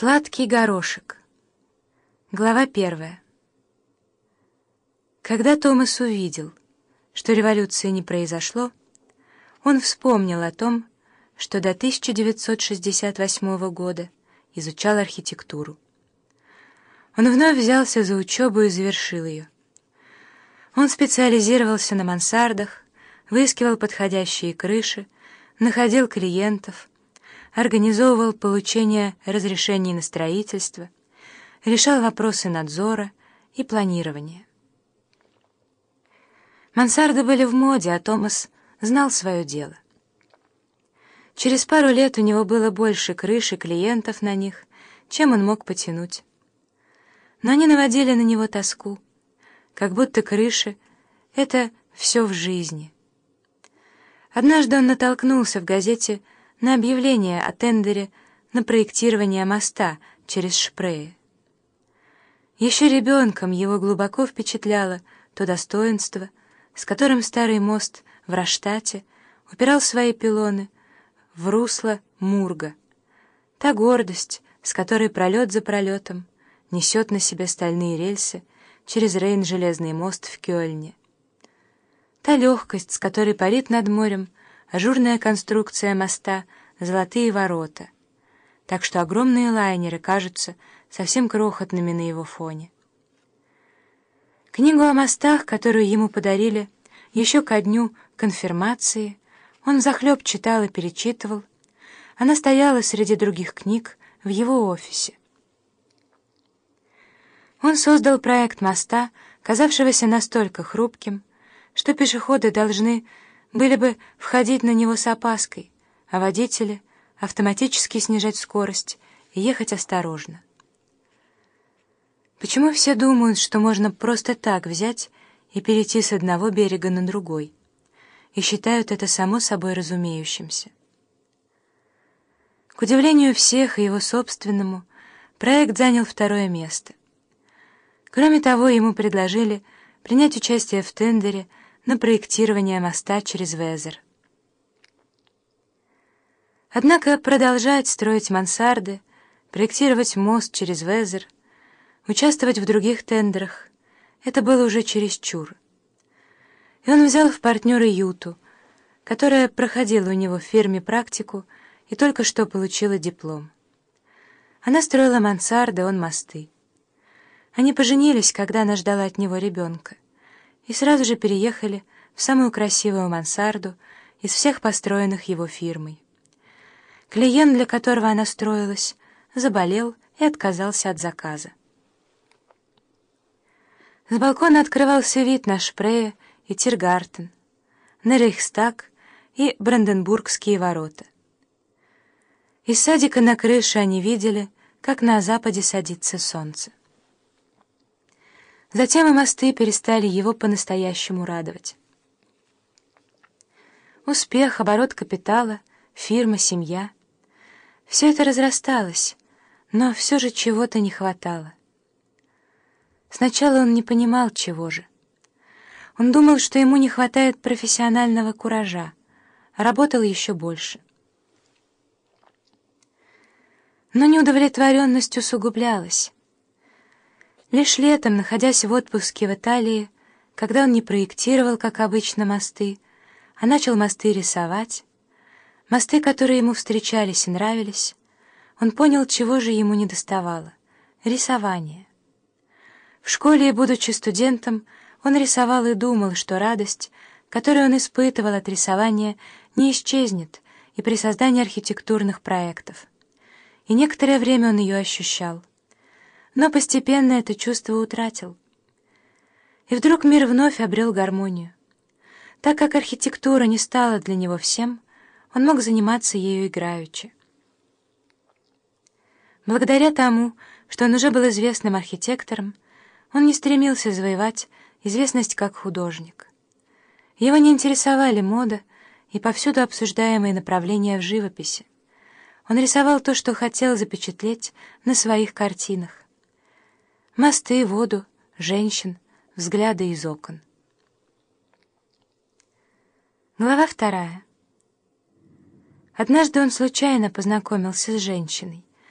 Сладкий горошек. Глава первая. Когда Томас увидел, что революции не произошло, он вспомнил о том, что до 1968 года изучал архитектуру. Он вновь взялся за учебу и завершил ее. Он специализировался на мансардах, выискивал подходящие крыши, находил клиентов — организовывал получение разрешений на строительство, решал вопросы надзора и планирования. Мансарды были в моде, а Томас знал свое дело. Через пару лет у него было больше крыши клиентов на них, чем он мог потянуть. Но они наводили на него тоску, как будто крыши — это все в жизни. Однажды он натолкнулся в газете на объявление о тендере на проектирование моста через Шпрее. Еще ребенком его глубоко впечатляло то достоинство, с которым старый мост в Раштате упирал свои пилоны в русло Мурга, та гордость, с которой пролет за пролетом несет на себе стальные рельсы через Рейн-железный мост в Кёльне, та легкость, с которой парит над морем ажурная конструкция моста «Золотые ворота», так что огромные лайнеры кажутся совсем крохотными на его фоне. Книгу о мостах, которую ему подарили еще ко дню конфирмации, он захлеб читал и перечитывал. Она стояла среди других книг в его офисе. Он создал проект моста, казавшегося настолько хрупким, что пешеходы должны были бы входить на него с опаской, а водители автоматически снижать скорость и ехать осторожно. Почему все думают, что можно просто так взять и перейти с одного берега на другой, и считают это само собой разумеющимся? К удивлению всех и его собственному, проект занял второе место. Кроме того, ему предложили принять участие в тендере на проектирование моста через Везер. Однако продолжать строить мансарды, проектировать мост через Везер, участвовать в других тендерах — это было уже чересчур. И он взял в партнеры Юту, которая проходила у него в фирме практику и только что получила диплом. Она строила мансарды, он мосты. Они поженились, когда она ждала от него ребенка и сразу же переехали в самую красивую мансарду из всех построенных его фирмой. Клиент, для которого она строилась, заболел и отказался от заказа. С балкона открывался вид на Шпрее и Тиргартен, на Рейхстаг и Бранденбургские ворота. Из садика на крыше они видели, как на западе садится солнце. Затем и мосты перестали его по-настоящему радовать. Успех, оборот капитала, фирма, семья — все это разрасталось, но все же чего-то не хватало. Сначала он не понимал, чего же. Он думал, что ему не хватает профессионального куража, работал еще больше. Но неудовлетворенность усугублялась. Лишь летом, находясь в отпуске в Италии, когда он не проектировал, как обычно, мосты, а начал мосты рисовать, мосты, которые ему встречались и нравились, он понял, чего же ему недоставало — рисование. В школе, будучи студентом, он рисовал и думал, что радость, которую он испытывал от рисования, не исчезнет и при создании архитектурных проектов. И некоторое время он ее ощущал но постепенно это чувство утратил. И вдруг мир вновь обрел гармонию. Так как архитектура не стала для него всем, он мог заниматься ею играючи. Благодаря тому, что он уже был известным архитектором, он не стремился завоевать известность как художник. Его не интересовали мода и повсюду обсуждаемые направления в живописи. Он рисовал то, что хотел запечатлеть на своих картинах. Мосты, воду, женщин, взгляды из окон. Глава вторая. Однажды он случайно познакомился с женщиной.